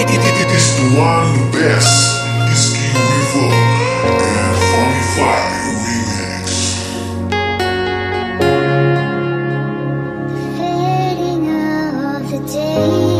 It's the one best. It's beautiful and Funny Fire Remix. Fading of the day.